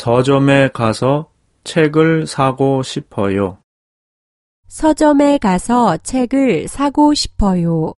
서점에 가서 책을 사고 싶어요. 서점에 가서 책을 사고 싶어요.